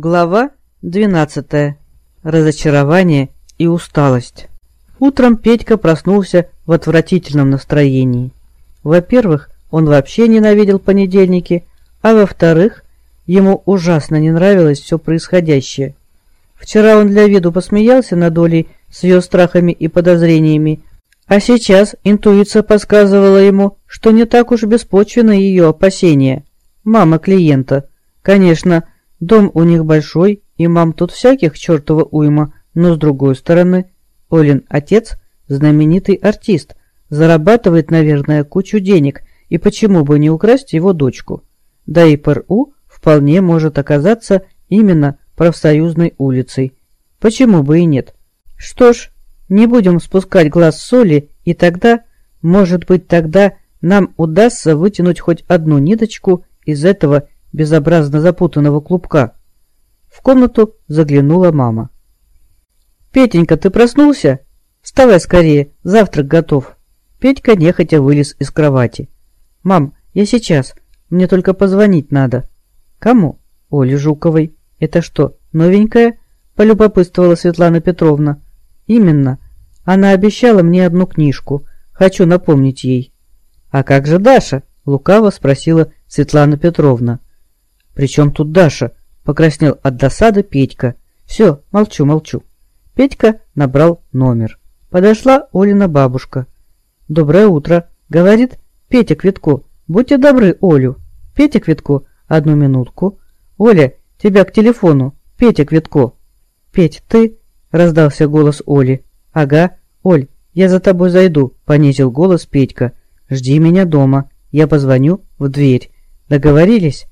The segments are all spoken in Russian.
Глава 12. Разочарование и усталость. Утром Петька проснулся в отвратительном настроении. Во-первых, он вообще ненавидел понедельники, а во-вторых, ему ужасно не нравилось все происходящее. Вчера он для виду посмеялся над Олей с ее страхами и подозрениями, а сейчас интуиция подсказывала ему, что не так уж беспочвены ее опасения. Мама клиента. Конечно, Дом у них большой, и мам тут всяких чертова уйма, но с другой стороны, Олин отец – знаменитый артист, зарабатывает, наверное, кучу денег, и почему бы не украсть его дочку? Да и ПРУ вполне может оказаться именно профсоюзной улицей. Почему бы и нет? Что ж, не будем спускать глаз соли, и тогда, может быть, тогда нам удастся вытянуть хоть одну ниточку из этого безобразно запутанного клубка. В комнату заглянула мама. «Петенька, ты проснулся? Вставай скорее, завтрак готов». Петька нехотя вылез из кровати. «Мам, я сейчас. Мне только позвонить надо». «Кому?» «Оле Жуковой». «Это что, новенькая?» – полюбопытствовала Светлана Петровна. «Именно. Она обещала мне одну книжку. Хочу напомнить ей». «А как же Даша?» – лукаво спросила Светлана Петровна. «При чем тут Даша?» – покраснел от досады Петька. «Все, молчу, молчу». Петька набрал номер. Подошла Олина бабушка. «Доброе утро», — говорит Петя Квитко. «Будьте добры, Олю». «Петя Квитко, одну минутку». «Оля, тебя к телефону. Петя Квитко». «Петь, ты?» — раздался голос Оли. «Ага, Оль, я за тобой зайду», — понизил голос Петька. «Жди меня дома. Я позвоню в дверь. Договорились?»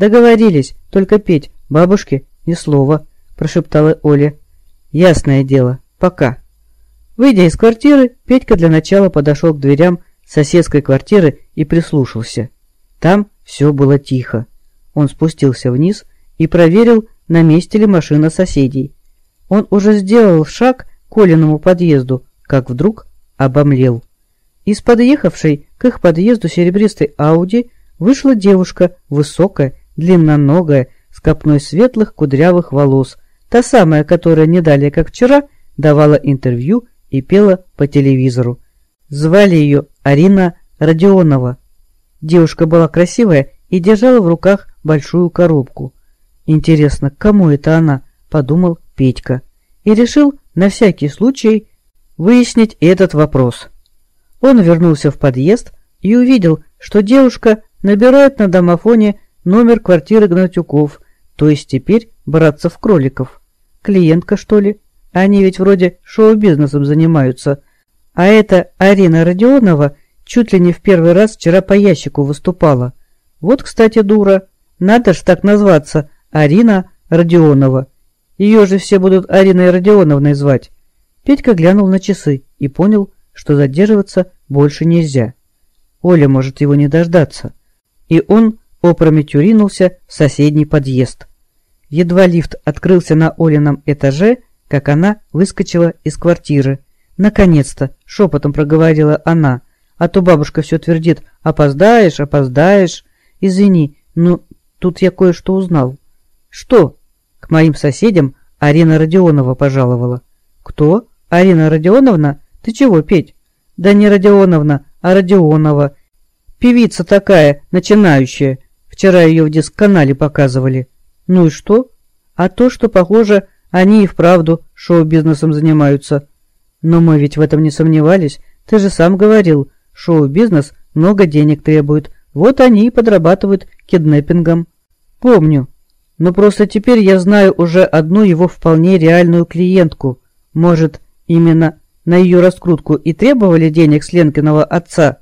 «Договорились, только петь, бабушке ни слова», – прошептала Оля. «Ясное дело, пока». Выйдя из квартиры, Петька для начала подошел к дверям соседской квартиры и прислушался. Там все было тихо. Он спустился вниз и проверил, на месте ли машина соседей. Он уже сделал шаг к Колиному подъезду, как вдруг обомлел. Из подъехавшей к их подъезду серебристой Ауди вышла девушка, высокая длинноногая, с копной светлых кудрявых волос, та самая, которая не далее, как вчера, давала интервью и пела по телевизору. Звали ее Арина Родионова. Девушка была красивая и держала в руках большую коробку. «Интересно, кому это она?» – подумал Петька. И решил на всякий случай выяснить этот вопрос. Он вернулся в подъезд и увидел, что девушка набирает на домофоне Номер квартиры Гнатюков, то есть теперь Братцев-Кроликов. Клиентка, что ли? Они ведь вроде шоу-бизнесом занимаются. А эта Арина Родионова чуть ли не в первый раз вчера по ящику выступала. Вот, кстати, дура. Надо ж так назваться. Арина Родионова. Ее же все будут Ариной Родионовной звать. Петька глянул на часы и понял, что задерживаться больше нельзя. Оля может его не дождаться. И он опрометью ринулся в соседний подъезд. Едва лифт открылся на Олином этаже, как она выскочила из квартиры. «Наконец-то!» — шепотом проговорила она. «А то бабушка все твердит. Опоздаешь, опоздаешь. Извини, ну тут я кое-что узнал». «Что?» «К моим соседям Арина Родионова пожаловала». «Кто? Арина Родионовна? Ты чего, Петь?» «Да не Родионовна, а Родионова. Певица такая, начинающая. Вчера ее в дисканале показывали. Ну и что? А то, что, похоже, они и вправду шоу-бизнесом занимаются. Но мы ведь в этом не сомневались. Ты же сам говорил, шоу-бизнес много денег требует. Вот они и подрабатывают киднеппингом. Помню. Но просто теперь я знаю уже одну его вполне реальную клиентку. Может, именно на ее раскрутку и требовали денег с Ленкиного отца?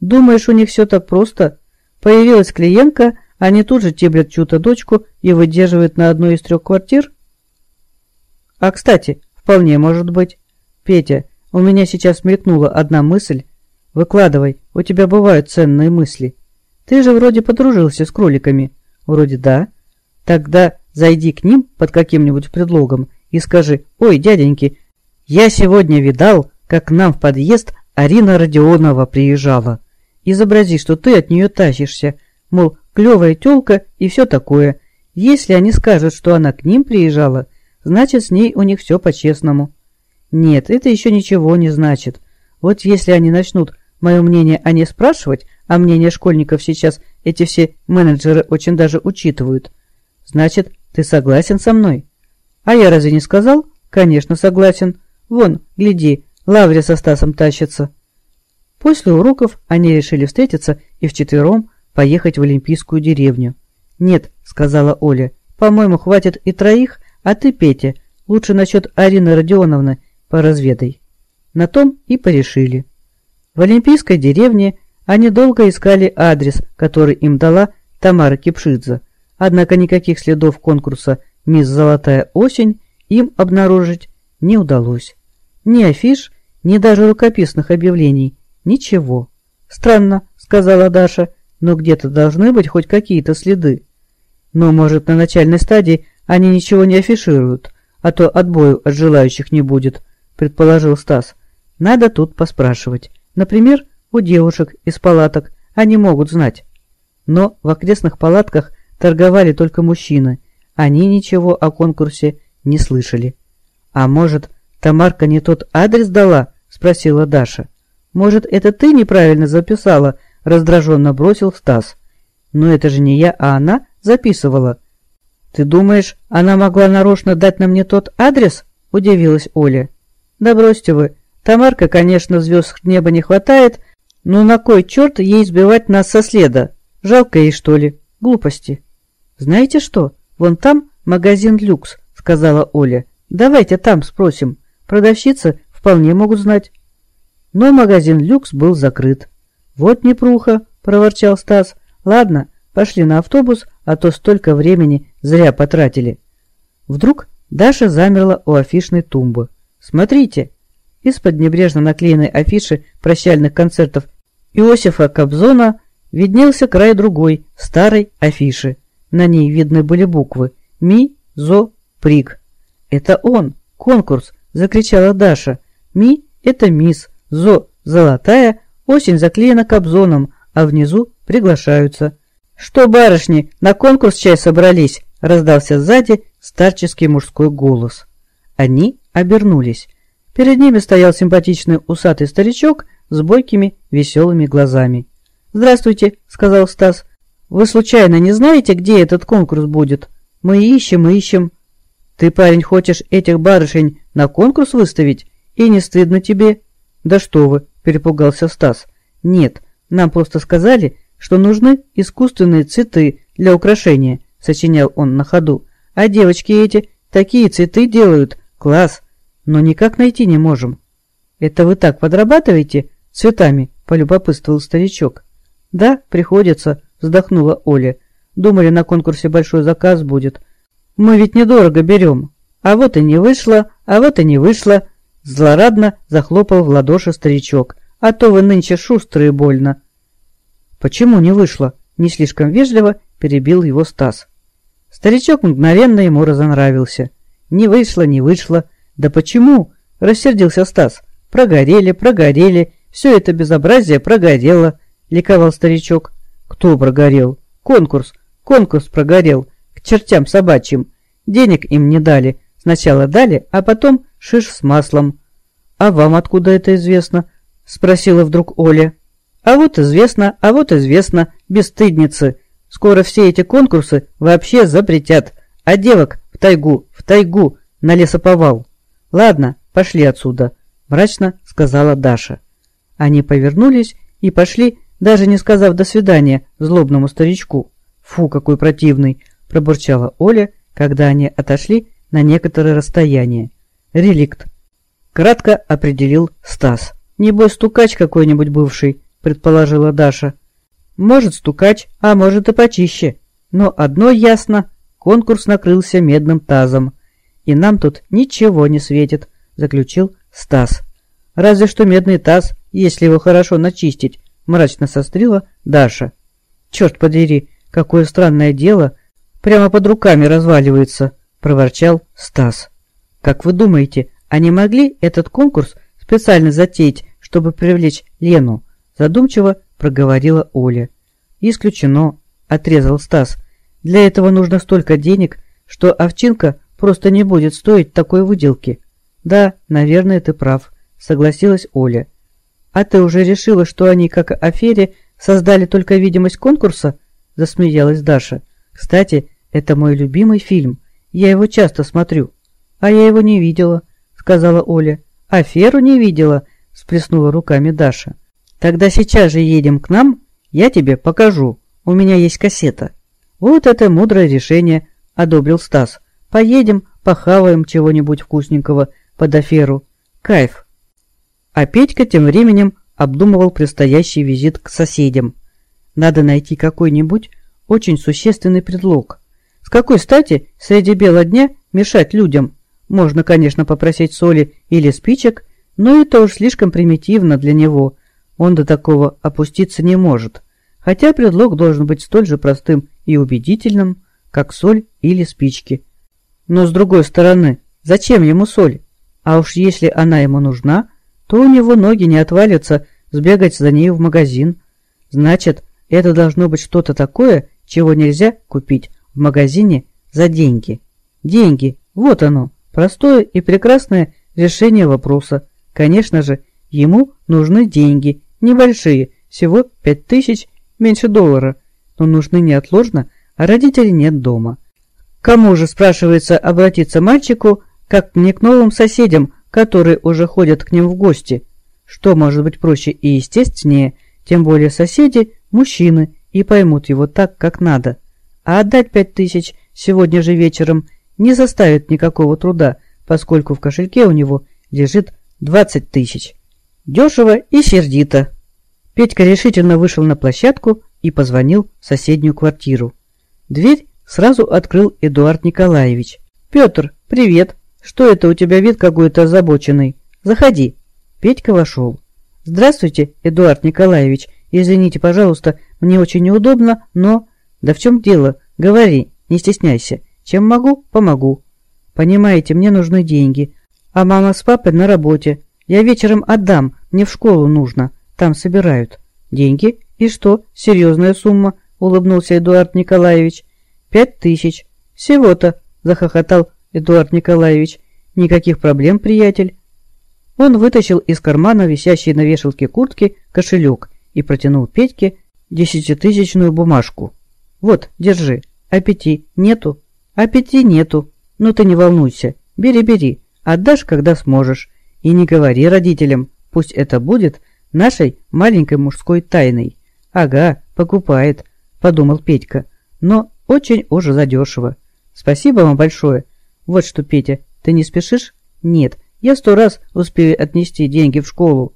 Думаешь, у них все так просто? Появилась клиентка, они тут же теблят чью-то дочку и выдерживают на одной из трех квартир? А, кстати, вполне может быть. Петя, у меня сейчас мелькнула одна мысль. Выкладывай, у тебя бывают ценные мысли. Ты же вроде подружился с кроликами. Вроде да. Тогда зайди к ним под каким-нибудь предлогом и скажи, «Ой, дяденьки, я сегодня видал, как к нам в подъезд Арина Родионова приезжала». Изобрази, что ты от нее тащишься, мол, клевая тёлка и все такое. Если они скажут, что она к ним приезжала, значит, с ней у них все по-честному. Нет, это еще ничего не значит. Вот если они начнут мое мнение о ней спрашивать, а мнение школьников сейчас эти все менеджеры очень даже учитывают, значит, ты согласен со мной? А я разве не сказал? Конечно, согласен. Вон, гляди, Лаврия со Стасом тащится. После уроков они решили встретиться и вчетвером поехать в Олимпийскую деревню. «Нет», — сказала Оля, — «по-моему, хватит и троих, а ты, Петя, лучше насчет Арины Родионовны поразведай». На том и порешили. В Олимпийской деревне они долго искали адрес, который им дала Тамара Кипшидзе, однако никаких следов конкурса «Мисс Золотая осень» им обнаружить не удалось. Ни афиш, ни даже рукописных объявлений, ничего. «Странно», — сказала Даша, — но где-то должны быть хоть какие-то следы. Но, может, на начальной стадии они ничего не афишируют, а то отбою от желающих не будет, предположил Стас. Надо тут поспрашивать. Например, у девушек из палаток они могут знать. Но в окрестных палатках торговали только мужчины. Они ничего о конкурсе не слышали. «А может, Тамарка не тот адрес дала?» – спросила Даша. «Может, это ты неправильно записала — раздраженно бросил Стас. «Но это же не я, а она записывала». «Ты думаешь, она могла нарочно дать нам не тот адрес?» — удивилась Оля. «Да бросьте вы. Тамарка, конечно, звезд неба не хватает, но на кой черт ей сбивать нас со следа? Жалко ей, что ли? Глупости». «Знаете что? Вон там магазин «Люкс», — сказала Оля. «Давайте там спросим. Продавщицы вполне могут знать». Но магазин «Люкс» был закрыт. «Вот непруха!» – проворчал Стас. «Ладно, пошли на автобус, а то столько времени зря потратили». Вдруг Даша замерла у афишной тумбы. «Смотрите!» Из-под небрежно наклеенной афиши прощальных концертов Иосифа Кобзона виднелся край другой, старой афиши. На ней видны были буквы «Ми», «Зо», «Приг». «Это он! Конкурс!» – закричала Даша. «Ми» – это мисс, «Зо» – золотая, Осень заклеена кобзоном, а внизу приглашаются. «Что, барышни, на конкурс чай собрались?» – раздался сзади старческий мужской голос. Они обернулись. Перед ними стоял симпатичный усатый старичок с бойкими веселыми глазами. «Здравствуйте», – сказал Стас. «Вы случайно не знаете, где этот конкурс будет? Мы ищем, ищем». «Ты, парень, хочешь этих барышень на конкурс выставить? И не стыдно тебе?» «Да что вы, – перепугался Стас. «Нет, нам просто сказали, что нужны искусственные цветы для украшения», – сочинял он на ходу. «А девочки эти такие цветы делают, класс, но никак найти не можем». «Это вы так подрабатываете цветами?» – полюбопытствовал старичок. «Да, приходится», – вздохнула Оля. «Думали, на конкурсе большой заказ будет. Мы ведь недорого берем. А вот и не вышло, а вот и не вышло. Злорадно захлопал в ладоши старичок. «А то вы нынче шустрые больно». «Почему не вышло?» Не слишком вежливо перебил его Стас. Старичок мгновенно ему разонравился. «Не вышло, не вышло. Да почему?» – рассердился Стас. «Прогорели, прогорели. Все это безобразие прогорело», – ликовал старичок. «Кто прогорел?» «Конкурс. Конкурс прогорел. К чертям собачьим. Денег им не дали. Сначала дали, а потом шиш с маслом. «А вам откуда это известно?» – спросила вдруг Оля. «А вот известно, а вот известно, бесстыдницы. Скоро все эти конкурсы вообще запретят, а девок в тайгу, в тайгу, на лесоповал. Ладно, пошли отсюда», – мрачно сказала Даша. Они повернулись и пошли, даже не сказав «до свидания» злобному старичку. «Фу, какой противный!» – пробурчала Оля, когда они отошли на некоторое расстояние. «Реликт», — кратко определил Стас. «Небось, стукач какой-нибудь бывший», — предположила Даша. «Может, стукач, а может и почище. Но одно ясно, конкурс накрылся медным тазом. И нам тут ничего не светит», — заключил Стас. «Разве что медный таз, если его хорошо начистить», — мрачно сострила Даша. «Черт подери, какое странное дело, прямо под руками разваливается», — проворчал Стас. «Как вы думаете, они могли этот конкурс специально затеять, чтобы привлечь Лену, задумчиво проговорила Оля. Исключено, отрезал Стас. Для этого нужно столько денег, что овчинка просто не будет стоить такой выделки. Да, наверное, ты прав, согласилась Оля. А ты уже решила, что они, как афере, создали только видимость конкурса? Засмеялась Даша. Кстати, это мой любимый фильм. Я его часто смотрю. А я его не видела, сказала Оля. Аферу не видела, сплеснула руками Даша. Тогда сейчас же едем к нам, я тебе покажу. У меня есть кассета. Вот это мудрое решение, одобрил Стас. Поедем, похаваем чего-нибудь вкусненького под аферу. Кайф. А Петька тем временем обдумывал предстоящий визит к соседям. Надо найти какой-нибудь очень существенный предлог. Какой стати среди бела дня мешать людям? Можно, конечно, попросить соли или спичек, но это уж слишком примитивно для него. Он до такого опуститься не может. Хотя предлог должен быть столь же простым и убедительным, как соль или спички. Но с другой стороны, зачем ему соль? А уж если она ему нужна, то у него ноги не отвалятся сбегать за ней в магазин. Значит, это должно быть что-то такое, чего нельзя купить в магазине за деньги. Деньги, вот оно, простое и прекрасное решение вопроса. Конечно же, ему нужны деньги, небольшие, всего пять тысяч, меньше доллара, но нужны неотложно, а родителей нет дома. Кому же, спрашивается, обратиться мальчику, как мне к новым соседям, которые уже ходят к ним в гости? Что может быть проще и естественнее, тем более соседи – мужчины и поймут его так, как надо. А отдать пять тысяч сегодня же вечером не заставит никакого труда, поскольку в кошельке у него лежит двадцать тысяч. Дешево и сердито. Петька решительно вышел на площадку и позвонил в соседнюю квартиру. Дверь сразу открыл Эдуард Николаевич. «Петр, привет! Что это у тебя вид какой-то озабоченный? Заходи!» Петька вошел. «Здравствуйте, Эдуард Николаевич. Извините, пожалуйста, мне очень неудобно, но...» «Да в чем дело? Говори, не стесняйся. Чем могу, помогу. Понимаете, мне нужны деньги, а мама с папой на работе. Я вечером отдам, мне в школу нужно, там собирают. Деньги? И что, серьезная сумма?» — улыбнулся Эдуард Николаевич. «Пять тысяч. Всего-то», — захохотал Эдуард Николаевич. «Никаких проблем, приятель». Он вытащил из кармана висящей на вешалке куртки кошелек и протянул Петьке десятитысячную бумажку. «Вот, держи. А пяти нету?» «А пяти нету. Ну ты не волнуйся. Бери-бери. Отдашь, когда сможешь. И не говори родителям. Пусть это будет нашей маленькой мужской тайной». «Ага, покупает», — подумал Петька. «Но очень уже задешево. Спасибо вам большое. Вот что, Петя, ты не спешишь?» «Нет, я сто раз успею отнести деньги в школу».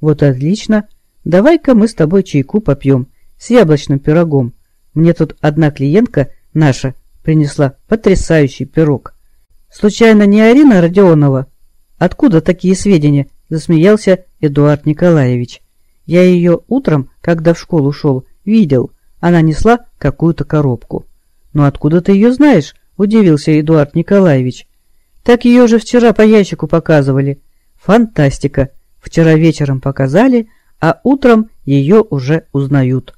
«Вот отлично. Давай-ка мы с тобой чайку попьем с яблочным пирогом. Мне тут одна клиентка наша принесла потрясающий пирог». «Случайно не Арина Родионова?» «Откуда такие сведения?» – засмеялся Эдуард Николаевич. «Я ее утром, когда в школу шел, видел. Она несла какую-то коробку». «Но откуда ты ее знаешь?» – удивился Эдуард Николаевич. Так ее же вчера по ящику показывали. Фантастика. Вчера вечером показали, а утром ее уже узнают.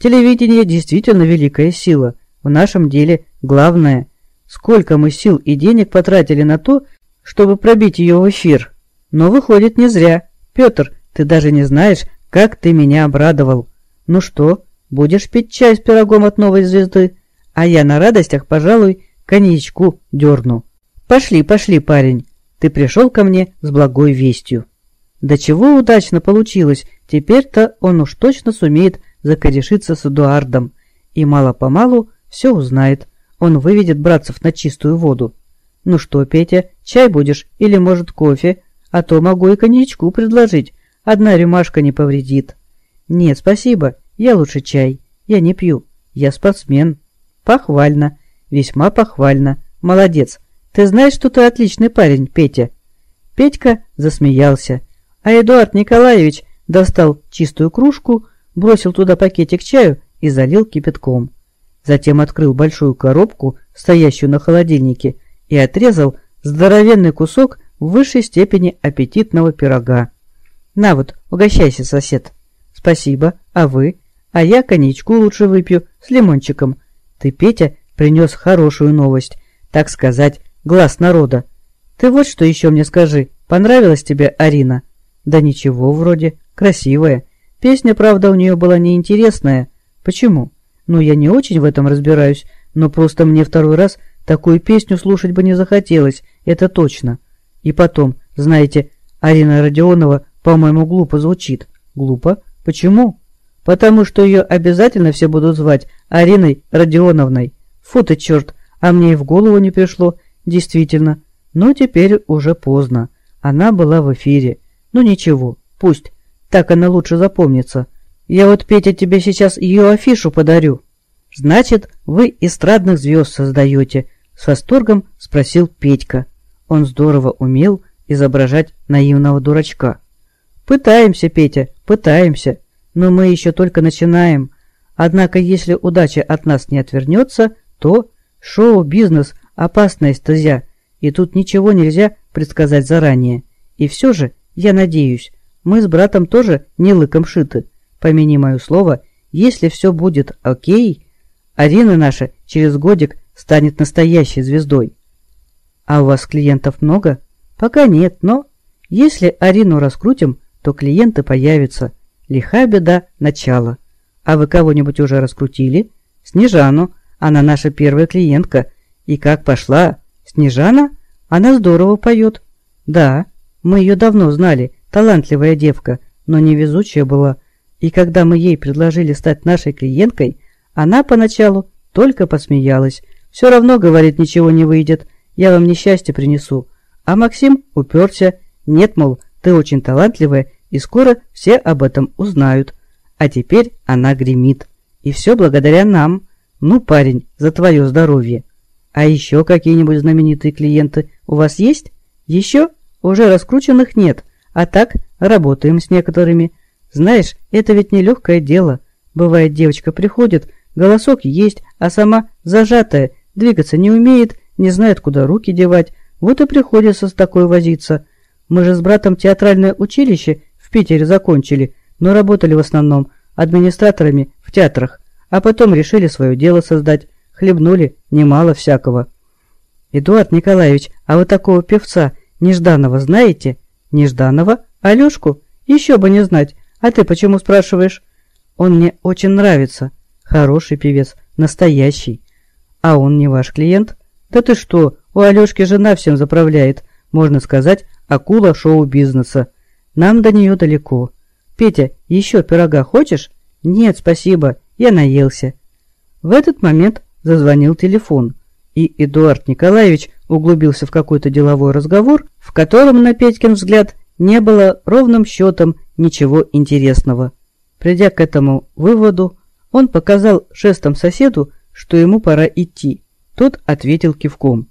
Телевидение действительно великая сила. В нашем деле главное. Сколько мы сил и денег потратили на то, чтобы пробить ее в эфир. Но выходит не зря. Петр, ты даже не знаешь, как ты меня обрадовал. Ну что, будешь пить чай с пирогом от новой звезды? А я на радостях, пожалуй, коньячку дерну. «Пошли, пошли, парень. Ты пришел ко мне с благой вестью». Да чего удачно получилось, теперь-то он уж точно сумеет закорешиться с Эдуардом. И мало-помалу все узнает. Он выведет братцев на чистую воду. «Ну что, Петя, чай будешь или, может, кофе? А то могу и коньячку предложить. Одна рюмашка не повредит». «Нет, спасибо. Я лучше чай. Я не пью. Я спортсмен». «Похвально. Весьма похвально. Молодец. Ты знаешь, что ты отличный парень, Петя?» Петька засмеялся, а Эдуард Николаевич достал чистую кружку, бросил туда пакетик чаю и залил кипятком. Затем открыл большую коробку, стоящую на холодильнике, и отрезал здоровенный кусок в высшей степени аппетитного пирога. «На вот, угощайся, сосед». «Спасибо, а вы?» «А я коньячку лучше выпью, с лимончиком. Ты, Петя, принес хорошую новость, так сказать, глаз народа. Ты вот что еще мне скажи, понравилась тебе Арина? Да ничего вроде, красивая. Песня, правда, у нее была неинтересная. Почему? Ну, я не очень в этом разбираюсь, но просто мне второй раз такую песню слушать бы не захотелось, это точно. И потом, знаете, Арина Родионова, по-моему, глупо звучит. Глупо? Почему? Потому что ее обязательно все будут звать Ариной Родионовной. Фу ты, черт, а мне и в голову не пришло. Действительно. Но теперь уже поздно. Она была в эфире. Ну ничего, пусть. Так она лучше запомнится. Я вот, Петя, тебе сейчас ее афишу подарю. Значит, вы эстрадных звезд создаете? С восторгом спросил Петька. Он здорово умел изображать наивного дурачка. Пытаемся, Петя, пытаемся. Но мы еще только начинаем. Однако, если удача от нас не отвернется, то шоу-бизнес – опасная стезя, и тут ничего нельзя предсказать заранее. И все же, я надеюсь, мы с братом тоже не лыком шиты. Помяни мое слово, если все будет окей, Арина наша через годик станет настоящей звездой. А у вас клиентов много? Пока нет, но если Арину раскрутим, то клиенты появятся. Лиха беда, начало. А вы кого-нибудь уже раскрутили? Снежану. Она наша первая клиентка. И как пошла? Снежана? Она здорово поет. Да, мы ее давно знали. Талантливая девка, но невезучая была. И когда мы ей предложили стать нашей клиенткой, она поначалу только посмеялась. Все равно, говорит, ничего не выйдет. Я вам несчастье принесу. А Максим уперся. Нет, мол, ты очень талантливая и скоро все об этом узнают. А теперь она гремит. И все благодаря нам. Ну, парень, за твое здоровье. А еще какие-нибудь знаменитые клиенты у вас есть? Еще? Уже раскрученных нет. А так, работаем с некоторыми. Знаешь, это ведь не легкое дело. Бывает, девочка приходит, голосок есть, а сама зажатая, двигаться не умеет, не знает, куда руки девать. Вот и приходится с такой возиться. Мы же с братом театральное училище в Питере закончили, но работали в основном администраторами в театрах, а потом решили свое дело создать, хлебнули немало всякого. Эдуард Николаевич, а вы такого певца Нежданова знаете? Нежданова? Алешку? Еще бы не знать. А ты почему спрашиваешь? Он мне очень нравится. Хороший певец, настоящий. А он не ваш клиент? Да ты что, у Алешки жена всем заправляет. Можно сказать, акула шоу-бизнеса. Нам до нее далеко. Петя, еще пирога хочешь? Нет, спасибо, я наелся. В этот момент зазвонил телефон, и Эдуард Николаевич углубился в какой-то деловой разговор, в котором, на Петькин взгляд, не было ровным счетом ничего интересного. Придя к этому выводу, он показал жестом соседу, что ему пора идти. Тот ответил кивком.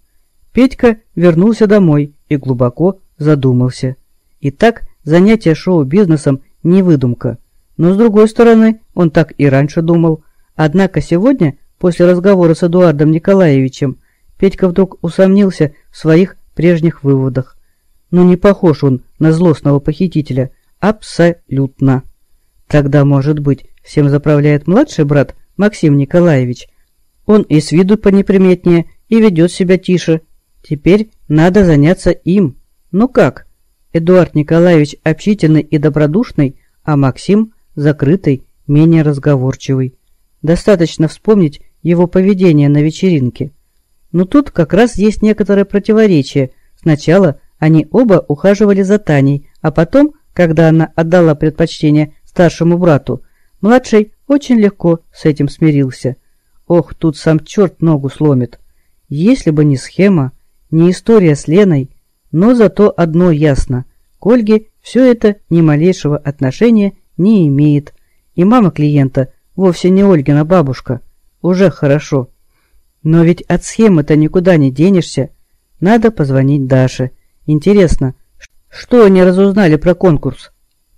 Петька вернулся домой и глубоко задумался. Итак, Занятие шоу-бизнесом не выдумка. Но с другой стороны, он так и раньше думал. Однако сегодня, после разговора с Эдуардом Николаевичем, Петька вдруг усомнился в своих прежних выводах. Но ну, не похож он на злостного похитителя. Абсолютно. Тогда, может быть, всем заправляет младший брат Максим Николаевич. Он и с виду понеприметнее, и ведет себя тише. Теперь надо заняться им. Ну как? Эдуард Николаевич общительный и добродушный, а Максим закрытый, менее разговорчивый. Достаточно вспомнить его поведение на вечеринке. Но тут как раз есть некоторое противоречие. Сначала они оба ухаживали за Таней, а потом, когда она отдала предпочтение старшему брату, младший очень легко с этим смирился. Ох, тут сам черт ногу сломит. Если бы не схема, не история с Леной, но зато одно ясно. К Ольге все это ни малейшего отношения не имеет. И мама клиента вовсе не Ольгина бабушка. Уже хорошо. Но ведь от схемы-то никуда не денешься. Надо позвонить Даше. Интересно, что они разузнали про конкурс?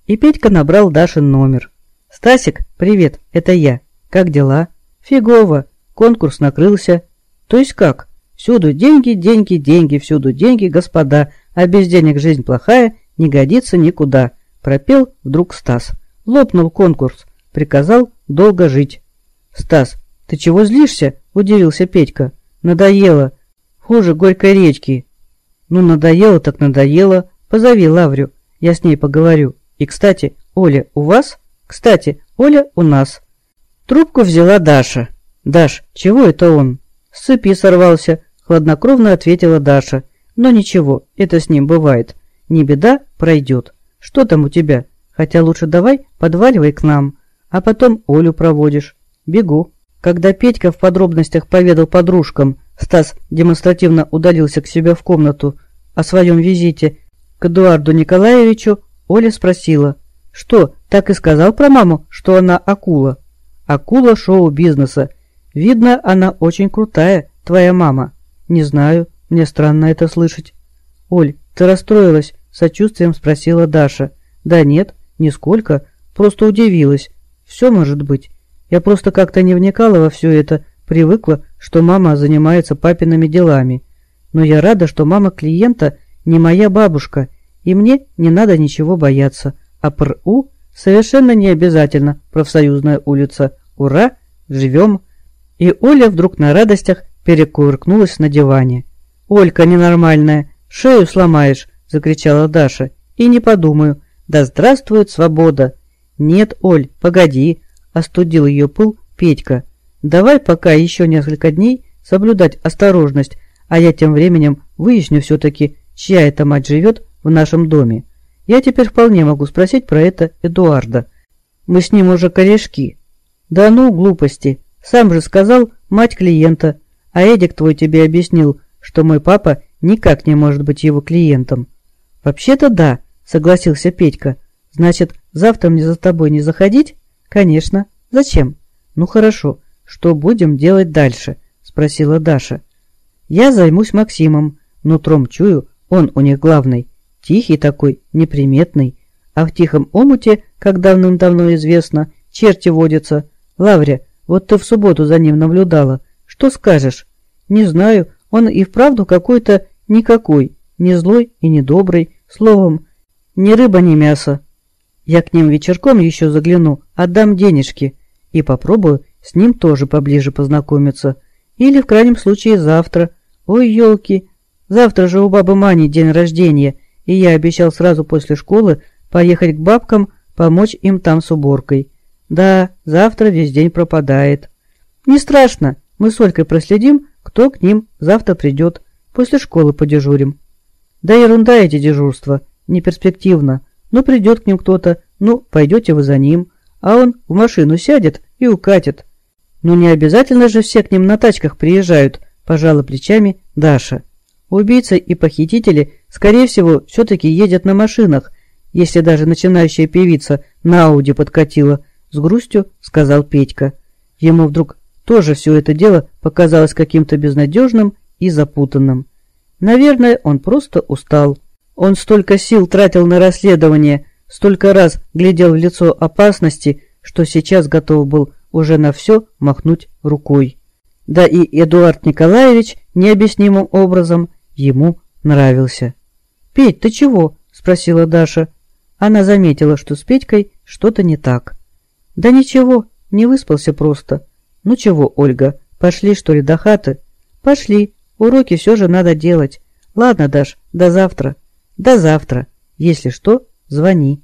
И Петька набрал Дашин номер. «Стасик, привет, это я. Как дела?» «Фигово. Конкурс накрылся». «То есть как?» Всюду деньги, деньги, деньги, всюду деньги, господа, а без денег жизнь плохая, не годится никуда», — пропел вдруг Стас. Лопнул конкурс, приказал долго жить. «Стас, «Ты чего злишься?» – удивился Петька. «Надоело. Хуже горькой речки». «Ну, надоело так надоело. Позови Лаврю, я с ней поговорю. И, кстати, Оля у вас? Кстати, Оля у нас». Трубку взяла Даша. «Даш, чего это он?» «С цепи сорвался», – хладнокровно ответила Даша. «Но ничего, это с ним бывает. Не беда, пройдет. Что там у тебя? Хотя лучше давай подваливай к нам, а потом Олю проводишь. Бегу». Когда Петька в подробностях поведал подружкам, Стас демонстративно удалился к себе в комнату о своем визите к Эдуарду Николаевичу, Оля спросила, что, так и сказал про маму, что она акула? Акула шоу-бизнеса. Видно, она очень крутая, твоя мама. Не знаю, мне странно это слышать. Оль, ты расстроилась? Сочувствием спросила Даша. Да нет, нисколько, просто удивилась. Все может быть. Я просто как-то не вникала во все это, привыкла, что мама занимается папиными делами. Но я рада, что мама клиента не моя бабушка, и мне не надо ничего бояться. А ПРУ совершенно не обязательно профсоюзная улица. Ура, живем. И Оля вдруг на радостях перекувыркнулась на диване. «Олька ненормальная, шею сломаешь!» – закричала Даша. «И не подумаю. Да здравствует свобода!» «Нет, Оль, погоди!» – остудил ее пыл Петька. «Давай пока еще несколько дней соблюдать осторожность, а я тем временем выясню все-таки, чья эта мать живет в нашем доме. Я теперь вполне могу спросить про это Эдуарда. Мы с ним уже корешки». «Да ну, глупости. Сам же сказал, мать клиента. А Эдик твой тебе объяснил, что мой папа никак не может быть его клиентом». «Вообще-то да», — согласился Петька. «Значит, завтра мне за тобой не заходить?» «Конечно. Зачем?» «Ну хорошо. Что будем делать дальше?» — спросила Даша. «Я займусь Максимом. Нутром чую, он у них главный. Тихий такой, неприметный. А в тихом омуте, как давным-давно известно, черти водятся. Лавря, вот ты в субботу за ним наблюдала. Что скажешь? Не знаю, он и вправду какой-то никакой, не злой и не добрый, словом, ни рыба, ни мясо. Я к ним вечерком еще загляну, отдам денежки и попробую с ним тоже поближе познакомиться. Или в крайнем случае завтра. Ой, елки, завтра же у бабы Мани день рождения, и я обещал сразу после школы поехать к бабкам, помочь им там с уборкой. Да, завтра весь день пропадает. Не страшно, мы с Олькой проследим, кто к ним завтра придет. После школы подежурим. Да ерунда эти дежурства, неперспективно. Но придет к ним кто-то, ну, пойдете вы за ним, а он в машину сядет и укатит. Ну, не обязательно же все к ним на тачках приезжают, пожала плечами Даша. Убийцы и похитители, скорее всего, все-таки едят на машинах, если даже начинающая певица на Ауди подкатила – с грустью сказал Петька. Ему вдруг тоже все это дело показалось каким-то безнадежным и запутанным. Наверное, он просто устал. Он столько сил тратил на расследование, столько раз глядел в лицо опасности, что сейчас готов был уже на все махнуть рукой. Да и Эдуард Николаевич необъяснимым образом ему нравился. «Петь, ты чего?» – спросила Даша. Она заметила, что с Петькой что-то не так. Да ничего, не выспался просто. Ну чего, Ольга, пошли что ли до хаты? Пошли, уроки все же надо делать. Ладно, Даш, до завтра. До завтра. Если что, звони.